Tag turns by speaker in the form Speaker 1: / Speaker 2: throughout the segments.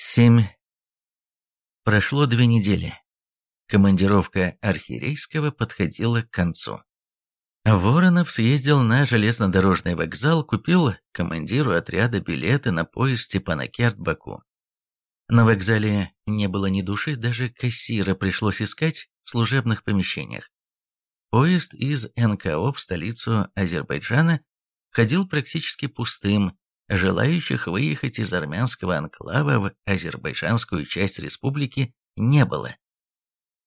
Speaker 1: 7. Прошло две недели. Командировка архирейского подходила к концу. Воронов съездил на железнодорожный вокзал, купил командиру отряда билеты на поезд Степанакерт-Баку. На вокзале не было ни души, даже кассира пришлось искать в служебных помещениях. Поезд из НКО в столицу Азербайджана ходил практически пустым, Желающих выехать из армянского анклава в азербайджанскую часть республики не было.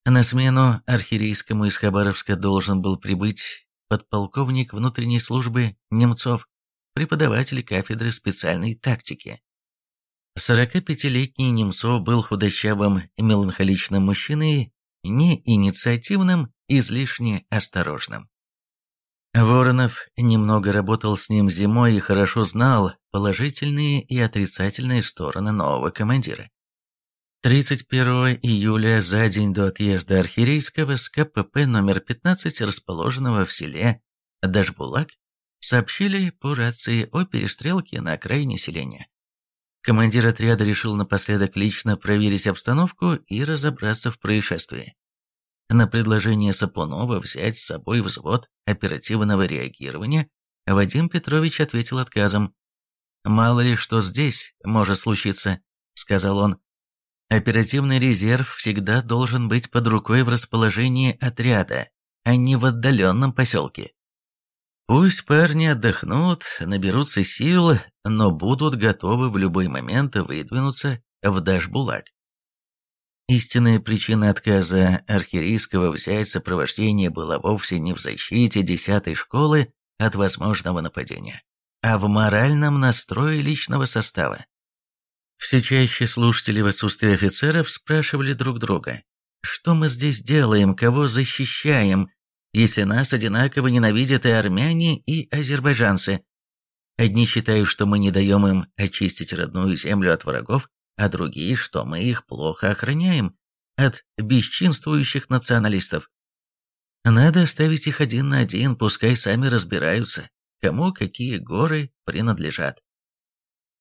Speaker 1: На смену архирейскому из Хабаровска должен был прибыть подполковник внутренней службы Немцов, преподаватель кафедры специальной тактики. 45-летний Немцов был худощавым, меланхоличным мужчиной, неинициативным, излишне осторожным. Воронов немного работал с ним зимой и хорошо знал положительные и отрицательные стороны нового командира. 31 июля, за день до отъезда Архирейского с КПП номер 15, расположенного в селе Дашбулак, сообщили по рации о перестрелке на окраине селения. Командир отряда решил напоследок лично проверить обстановку и разобраться в происшествии. На предложение Сапунова взять с собой взвод оперативного реагирования Вадим Петрович ответил отказом. «Мало ли что здесь может случиться», — сказал он. «Оперативный резерв всегда должен быть под рукой в расположении отряда, а не в отдаленном поселке. Пусть парни отдохнут, наберутся сил, но будут готовы в любой момент выдвинуться в Дашбулак. Истинная причина отказа архирийского взять сопровождение была вовсе не в защите десятой школы от возможного нападения, а в моральном настрое личного состава. Все чаще слушатели в отсутствии офицеров спрашивали друг друга, что мы здесь делаем, кого защищаем, если нас одинаково ненавидят и армяне, и азербайджанцы. Одни считают, что мы не даем им очистить родную землю от врагов, а другие, что мы их плохо охраняем от бесчинствующих националистов. Надо оставить их один на один, пускай сами разбираются, кому какие горы принадлежат.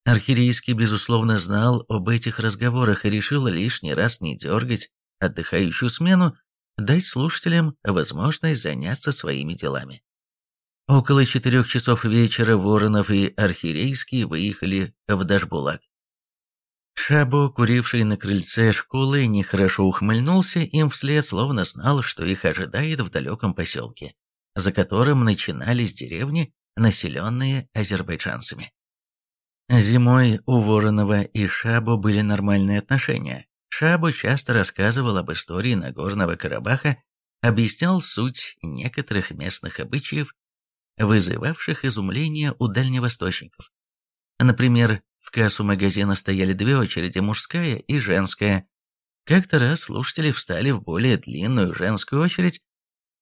Speaker 1: Архирейский, безусловно, знал об этих разговорах и решил лишний раз не дергать отдыхающую смену, дать слушателям возможность заняться своими делами. Около четырех часов вечера Воронов и Архирейский выехали в Дашбулак. Шабо, куривший на крыльце школы, нехорошо ухмыльнулся им вслед, словно знал, что их ожидает в далеком поселке, за которым начинались деревни, населенные азербайджанцами. Зимой у Воронова и Шабо были нормальные отношения. Шабо часто рассказывал об истории Нагорного Карабаха, объяснял суть некоторых местных обычаев, вызывавших изумление у дальневосточников. Например, кассу магазина стояли две очереди, мужская и женская. Как-то раз слушатели встали в более длинную женскую очередь.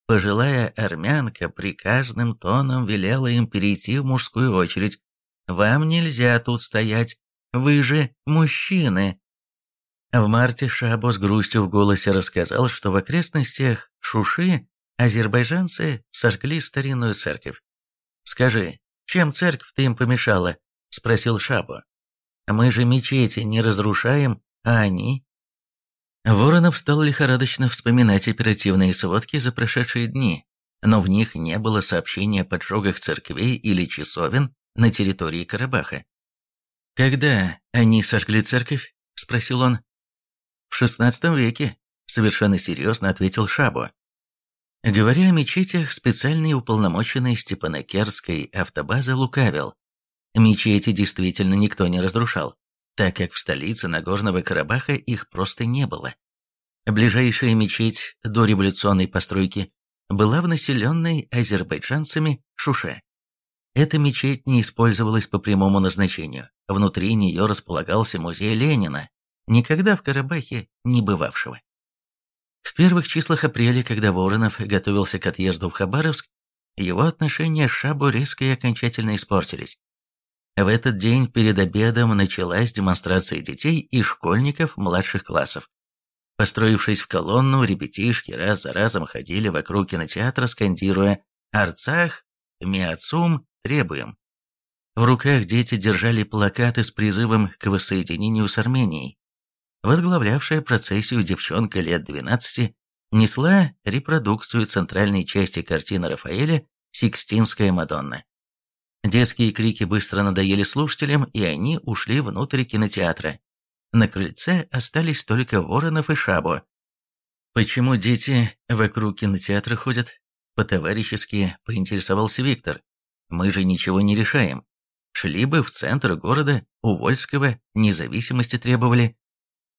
Speaker 1: Пожилая армянка приказным тоном велела им перейти в мужскую очередь. «Вам нельзя тут стоять, вы же мужчины!» В марте Шабо с грустью в голосе рассказал, что в окрестностях Шуши азербайджанцы сожгли старинную церковь. «Скажи, чем церковь-то им помешала?» – спросил Шабо. Мы же мечети не разрушаем, а они...» Воронов стал лихорадочно вспоминать оперативные сводки за прошедшие дни, но в них не было сообщения о поджогах церквей или часовен на территории Карабаха. «Когда они сожгли церковь?» – спросил он. «В шестнадцатом веке», – совершенно серьезно ответил Шабо. Говоря о мечетях, специальный уполномоченный Степанакерской автобазы лукавил. Мечети действительно никто не разрушал, так как в столице Нагорного Карабаха их просто не было. Ближайшая мечеть до революционной постройки была в населенной азербайджанцами Шуше. Эта мечеть не использовалась по прямому назначению. Внутри нее располагался музей Ленина, никогда в Карабахе не бывавшего. В первых числах апреля, когда Воронов готовился к отъезду в Хабаровск, его отношения с Шабу резко и окончательно испортились. В этот день перед обедом началась демонстрация детей и школьников младших классов. Построившись в колонну, ребятишки раз за разом ходили вокруг кинотеатра, скандируя «Арцах! Миацум! Требуем!». В руках дети держали плакаты с призывом к воссоединению с Арменией. возглавлявшая процессию девчонка лет 12, несла репродукцию центральной части картины Рафаэля «Сикстинская Мадонна». Детские крики быстро надоели слушателям, и они ушли внутрь кинотеатра. На крыльце остались только Воронов и Шабо. «Почему дети вокруг кинотеатра ходят?» По-товарищески поинтересовался Виктор. «Мы же ничего не решаем. Шли бы в центр города, у Вольского независимости требовали».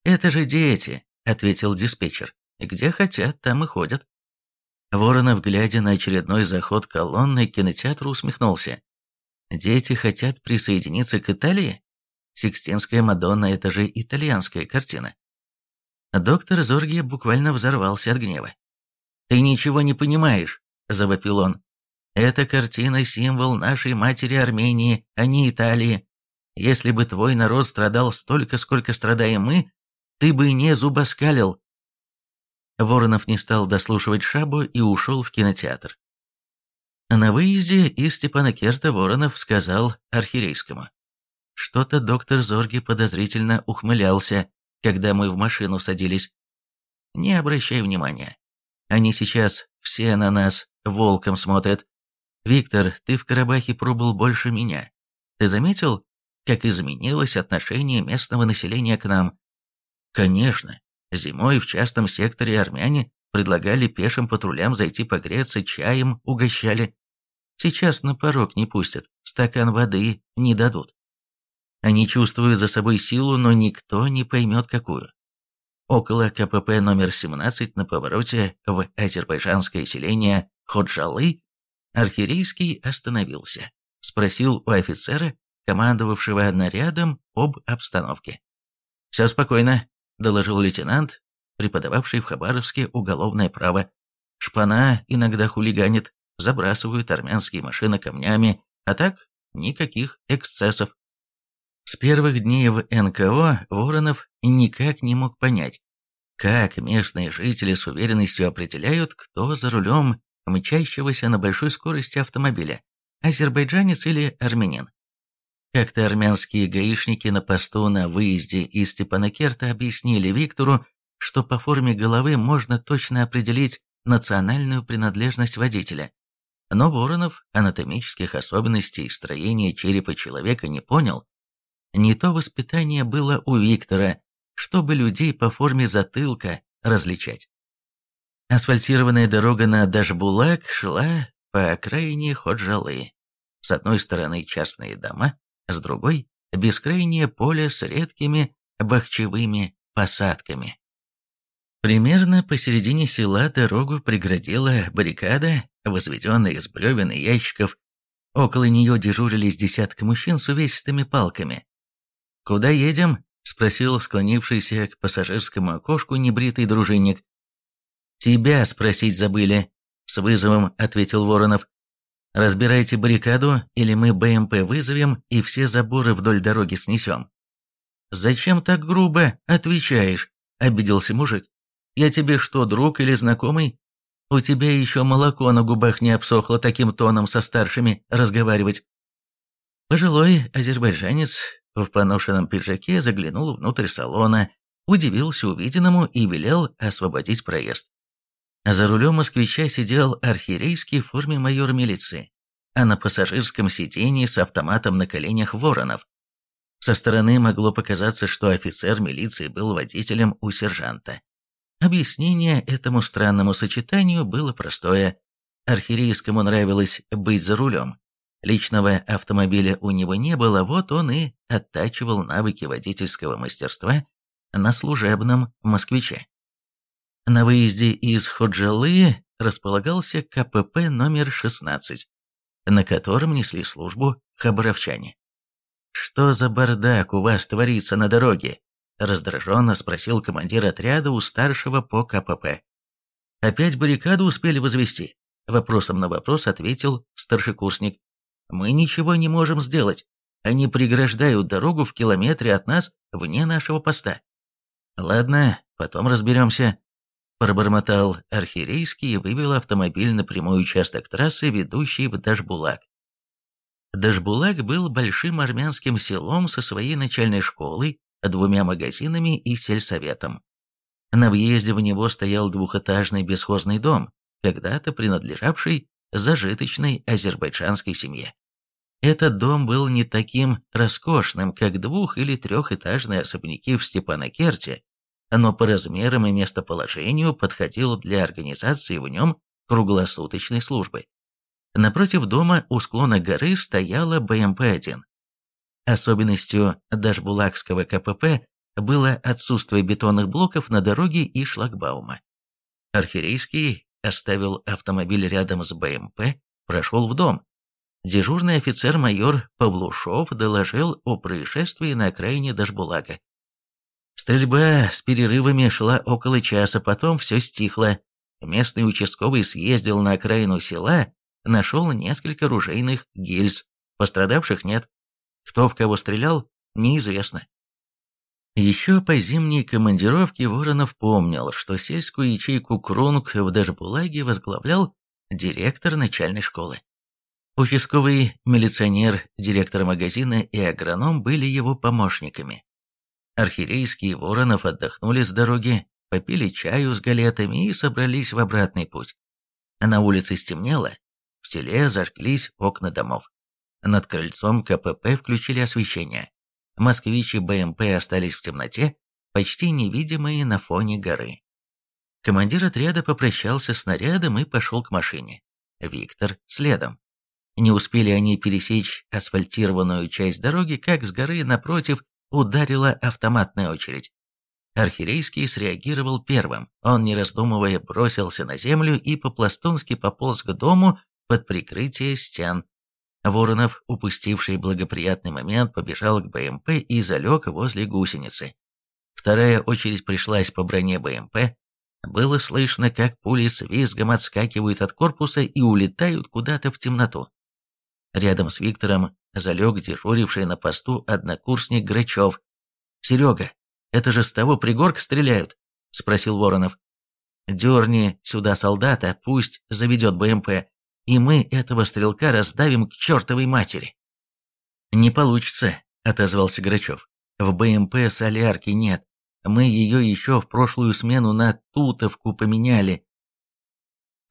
Speaker 1: «Это же дети», — ответил диспетчер. «Где хотят, там и ходят». Воронов, глядя на очередной заход колонны кинотеатру, усмехнулся. «Дети хотят присоединиться к Италии? Сикстинская Мадонна – это же итальянская картина». Доктор Зорги буквально взорвался от гнева. «Ты ничего не понимаешь», – завопил он. «Эта картина – символ нашей матери Армении, а не Италии. Если бы твой народ страдал столько, сколько страдаем мы, ты бы не зубоскалил». Воронов не стал дослушивать Шабу и ушел в кинотеатр. На выезде из Степанакерта Воронов сказал архирейскому. Что-то доктор Зорги подозрительно ухмылялся, когда мы в машину садились. Не обращай внимания. Они сейчас все на нас волком смотрят. Виктор, ты в Карабахе пробыл больше меня. Ты заметил, как изменилось отношение местного населения к нам? Конечно, Зимой в частном секторе армяне предлагали пешим патрулям зайти погреться, чаем угощали. Сейчас на порог не пустят, стакан воды не дадут. Они чувствуют за собой силу, но никто не поймет какую. Около КПП номер 17 на повороте в азербайджанское селение Ходжалы архирейский остановился. Спросил у офицера, командовавшего нарядом, об обстановке. «Все спокойно, доложил лейтенант, преподававший в Хабаровске уголовное право. Шпана иногда хулиганит, забрасывают армянские машины камнями, а так никаких эксцессов. С первых дней в НКО Воронов никак не мог понять, как местные жители с уверенностью определяют, кто за рулем мчащегося на большой скорости автомобиля, азербайджанец или армянин. Как-то армянские гаишники на посту на выезде из Степанакерта объяснили Виктору, что по форме головы можно точно определить национальную принадлежность водителя. Но Воронов анатомических особенностей строения черепа человека не понял. Не то воспитание было у Виктора, чтобы людей по форме затылка различать. Асфальтированная дорога на Дашбулак шла по окраине Ходжалы. С одной стороны частные дома, с другой – бескрайнее поле с редкими бахчевыми посадками. Примерно посередине села дорогу преградила баррикада, возведенная из бревен и ящиков. Около нее дежурили с десятка мужчин с увесистыми палками. «Куда едем?» – спросил склонившийся к пассажирскому окошку небритый дружинник. «Тебя спросить забыли», – с вызовом ответил Воронов. Разбирайте баррикаду, или мы БМП вызовем и все заборы вдоль дороги снесем». «Зачем так грубо отвечаешь?» – обиделся мужик. «Я тебе что, друг или знакомый? У тебя еще молоко на губах не обсохло таким тоном со старшими разговаривать». Пожилой азербайджанец в поношенном пиджаке заглянул внутрь салона, удивился увиденному и велел освободить проезд. За рулем москвича сидел архиерейский в форме майора милиции, а на пассажирском сидении с автоматом на коленях Воронов. Со стороны могло показаться, что офицер милиции был водителем у сержанта. Объяснение этому странному сочетанию было простое. Архиерейскому нравилось быть за рулем. Личного автомобиля у него не было, вот он и оттачивал навыки водительского мастерства на служебном москвиче. На выезде из Ходжалы располагался КПП номер 16, на котором несли службу хабаровчане. «Что за бардак у вас творится на дороге?» – раздраженно спросил командир отряда у старшего по КПП. «Опять баррикаду успели возвести?» – вопросом на вопрос ответил старшекурсник. «Мы ничего не можем сделать. Они преграждают дорогу в километре от нас, вне нашего поста». «Ладно, потом разберемся», Пробормотал архирейский и вывел автомобиль на прямой участок трассы, ведущий в Дашбулак. Дашбулак был большим армянским селом со своей начальной школой, двумя магазинами и сельсоветом. На въезде в него стоял двухэтажный бесхозный дом, когда-то принадлежавший зажиточной азербайджанской семье. Этот дом был не таким роскошным, как двух- или трехэтажные особняки в Степанакерте, но по размерам и местоположению подходил для организации в нем круглосуточной службы. Напротив дома у склона горы стояла БМП-1. Особенностью Дашбулакского КПП было отсутствие бетонных блоков на дороге и шлагбаума. Архирейский оставил автомобиль рядом с БМП, прошел в дом. Дежурный офицер-майор Павлушов доложил о происшествии на окраине Дашбулага. Стрельба с перерывами шла около часа, потом все стихло. Местный участковый съездил на окраину села, нашел несколько ружейных гильз. Пострадавших нет. Кто в кого стрелял, неизвестно. Еще по зимней командировке Воронов помнил, что сельскую ячейку Крунг в Дашбулаге возглавлял директор начальной школы. Участковый милиционер, директор магазина и агроном были его помощниками. Архирейский и Воронов отдохнули с дороги, попили чаю с галетами и собрались в обратный путь. На улице стемнело, в селе зажглись окна домов. Над крыльцом КПП включили освещение. Москвичи БМП остались в темноте, почти невидимые на фоне горы. Командир отряда попрощался с снарядом и пошел к машине. Виктор следом. Не успели они пересечь асфальтированную часть дороги, как с горы напротив ударила автоматная очередь. Архирейский среагировал первым. Он, не раздумывая, бросился на землю и по-пластунски пополз к дому под прикрытие стен. Воронов, упустивший благоприятный момент, побежал к БМП и залег возле гусеницы. Вторая очередь пришлась по броне БМП. Было слышно, как пули с визгом отскакивают от корпуса и улетают куда-то в темноту. Рядом с Виктором залег дежуривший на посту однокурсник Грачев. «Серега, это же с того пригорка стреляют?» – спросил Воронов. «Дерни сюда солдата, пусть заведет БМП, и мы этого стрелка раздавим к чертовой матери». «Не получится», – отозвался Грачев. «В БМП солярки нет. Мы ее еще в прошлую смену на Тутовку поменяли,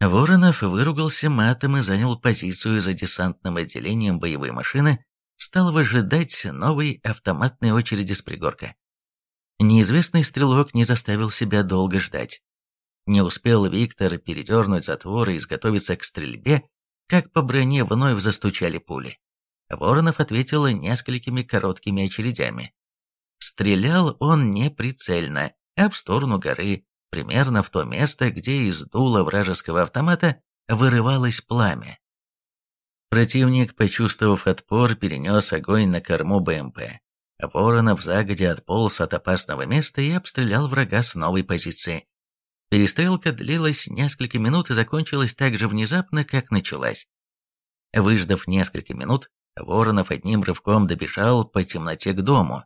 Speaker 1: Воронов выругался матом и занял позицию за десантным отделением боевой машины, стал выжидать новой автоматной очереди с пригорка. Неизвестный стрелок не заставил себя долго ждать. Не успел Виктор передернуть затвор и изготовиться к стрельбе, как по броне вновь застучали пули. Воронов ответил несколькими короткими очередями. Стрелял он не прицельно, а в сторону горы, примерно в то место, где из дула вражеского автомата вырывалось пламя. Противник, почувствовав отпор, перенес огонь на корму БМП. Воронов загодя отполз от опасного места и обстрелял врага с новой позиции. Перестрелка длилась несколько минут и закончилась так же внезапно, как началась. Выждав несколько минут, Воронов одним рывком добежал по темноте к дому.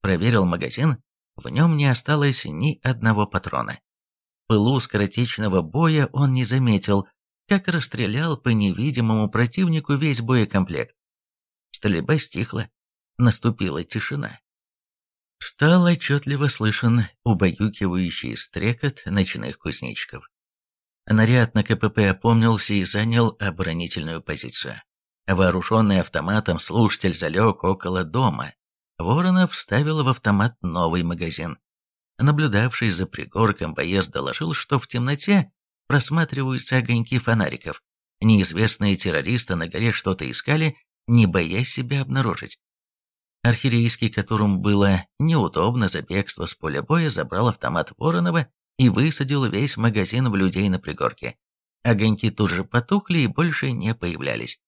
Speaker 1: Проверил магазин, в нем не осталось ни одного патрона. Пылу скоротечного боя он не заметил, как расстрелял по невидимому противнику весь боекомплект. Стрельба стихла, наступила тишина. Стал отчетливо слышен убаюкивающий стрекот ночных кузнечиков. Наряд на КПП опомнился и занял оборонительную позицию. Вооруженный автоматом слушатель залег около дома, Воронов вставил в автомат новый магазин. Наблюдавший за пригорком боец доложил, что в темноте просматриваются огоньки фонариков. Неизвестные террористы на горе что-то искали, не боясь себя обнаружить. Архирейский, которому было неудобно за бегство с поля боя, забрал автомат Воронова и высадил весь магазин в людей на пригорке. Огоньки тут же потухли и больше не появлялись.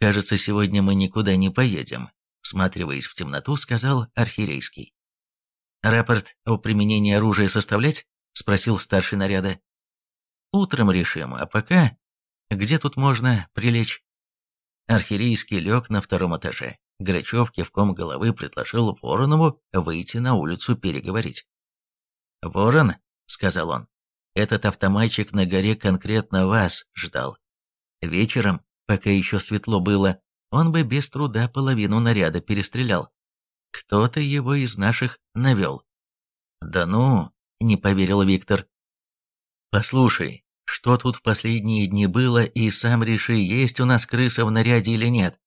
Speaker 1: «Кажется, сегодня мы никуда не поедем», всматриваясь в темноту, сказал архирейский. «Рапорт о применении оружия составлять?» — спросил старший наряда. «Утром решим, а пока... Где тут можно прилечь?» Архирейский лег на втором этаже. Грачев кивком головы предложил Воронову выйти на улицу переговорить. «Ворон», — сказал он, — «этот автоматчик на горе конкретно вас ждал. Вечером, пока еще светло было, он бы без труда половину наряда перестрелял. кто-то его из наших навел. Да ну, не поверил Виктор. Послушай, что тут в последние дни было, и сам реши, есть у нас крыса в наряде или нет.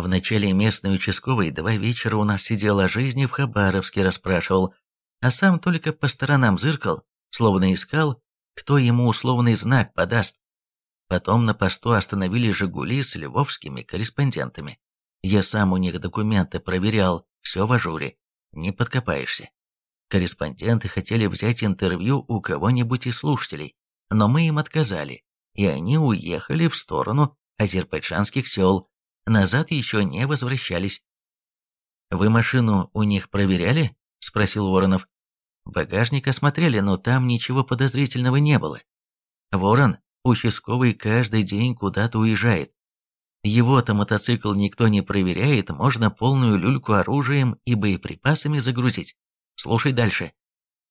Speaker 1: В начале местный участковый два вечера у нас сидел о жизни в Хабаровске расспрашивал, а сам только по сторонам зыркал, словно искал, кто ему условный знак подаст. Потом на посту остановили «Жигули» с львовскими корреспондентами. Я сам у них документы проверял, все в ажуре, не подкопаешься. Корреспонденты хотели взять интервью у кого-нибудь из слушателей, но мы им отказали, и они уехали в сторону азербайджанских сел, назад еще не возвращались. «Вы машину у них проверяли?» – спросил Воронов. Багажник осмотрели, но там ничего подозрительного не было. Ворон, участковый каждый день куда-то уезжает. Его-то мотоцикл никто не проверяет, можно полную люльку оружием и боеприпасами загрузить. Слушай дальше.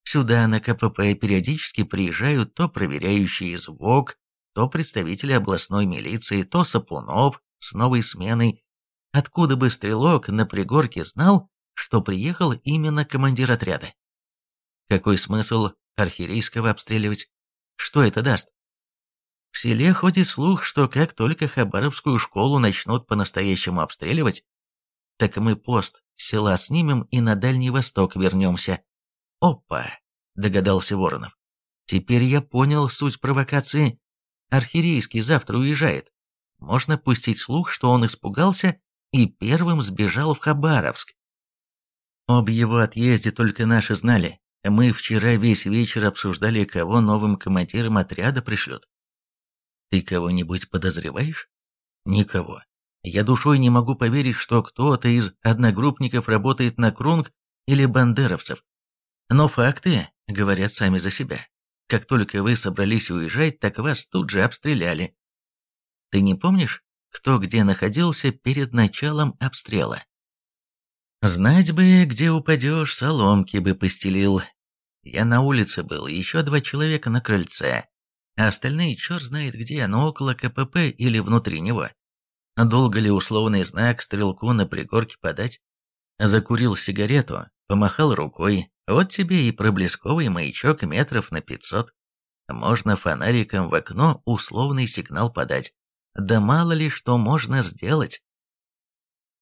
Speaker 1: Сюда на КПП периодически приезжают то проверяющие из ВОК, то представители областной милиции, то Сапунов с новой сменой. Откуда бы стрелок на пригорке знал, что приехал именно командир отряда? Какой смысл архирейского обстреливать? Что это даст? В селе ходит слух, что как только Хабаровскую школу начнут по-настоящему обстреливать, так мы пост села снимем и на Дальний Восток вернемся. Опа, догадался Воронов. Теперь я понял суть провокации. Архирейский завтра уезжает. Можно пустить слух, что он испугался и первым сбежал в Хабаровск. Об его отъезде только наши знали. Мы вчера весь вечер обсуждали, кого новым командиром отряда пришлют. Ты кого-нибудь подозреваешь? Никого. Я душой не могу поверить, что кто-то из одногруппников работает на Крунг или бандеровцев. Но факты говорят сами за себя. Как только вы собрались уезжать, так вас тут же обстреляли. Ты не помнишь, кто где находился перед началом обстрела? Знать бы, где упадешь, соломки бы постелил. Я на улице был, еще два человека на крыльце, а остальные черт знает где, но около КПП или внутри него. Долго ли условный знак стрелку на пригорке подать? Закурил сигарету, помахал рукой. Вот тебе и проблесковый маячок метров на пятьсот. Можно фонариком в окно условный сигнал подать. Да мало ли что можно сделать.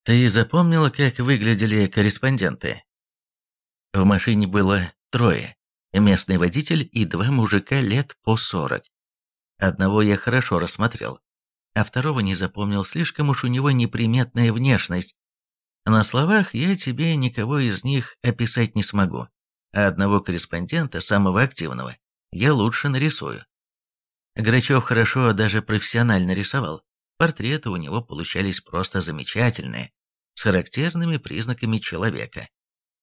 Speaker 1: Ты запомнила, как выглядели корреспонденты? В машине было трое. Местный водитель и два мужика лет по сорок. Одного я хорошо рассмотрел, а второго не запомнил, слишком уж у него неприметная внешность. На словах я тебе никого из них описать не смогу, а одного корреспондента, самого активного, я лучше нарисую. Грачев хорошо даже профессионально рисовал. Портреты у него получались просто замечательные с характерными признаками человека.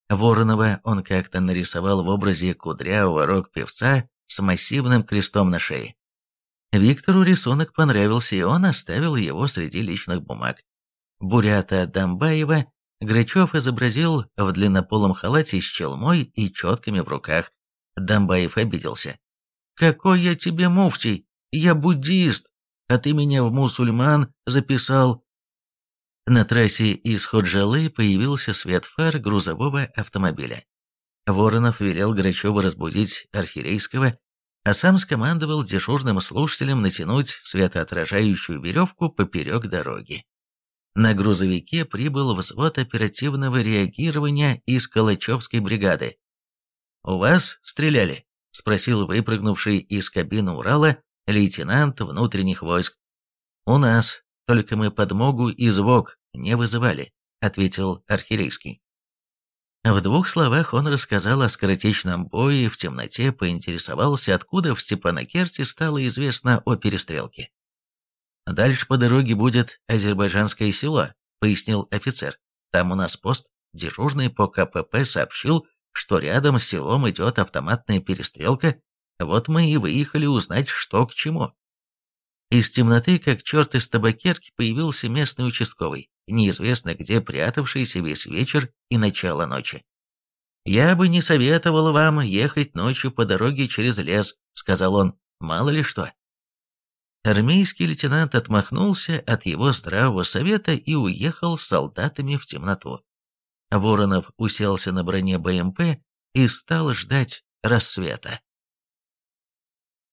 Speaker 1: Воронова он как-то нарисовал в образе кудрявого рок-певца с массивным крестом на шее. Виктору рисунок понравился, и он оставил его среди личных бумаг. Бурята Домбаева Грачев изобразил в длиннополом халате с челмой и четками в руках. Домбаев обиделся. «Какой я тебе муфтий? Я буддист, а ты меня в мусульман записал. На трассе из Ходжалы появился свет фар грузового автомобиля. Воронов велел Грачева разбудить архирейского, а сам скомандовал дежурным слушателям натянуть светоотражающую веревку поперек дороги. На грузовике прибыл взвод оперативного реагирования из Калачевской бригады. «У вас стреляли?» – спросил выпрыгнувший из кабины Урала лейтенант внутренних войск. «У нас», только мы подмогу и звук не вызывали», — ответил Архирейский. В двух словах он рассказал о скоротечном бое, в темноте поинтересовался, откуда в Степанакерте стало известно о перестрелке. «Дальше по дороге будет азербайджанское село», — пояснил офицер. «Там у нас пост, дежурный по КПП сообщил, что рядом с селом идет автоматная перестрелка, вот мы и выехали узнать, что к чему». Из темноты, как черт из табакерки, появился местный участковый, неизвестно где прятавшийся весь вечер и начало ночи. «Я бы не советовал вам ехать ночью по дороге через лес», — сказал он, — «мало ли что». Армейский лейтенант отмахнулся от его здравого совета и уехал с солдатами в темноту. Воронов уселся на броне БМП и стал ждать рассвета.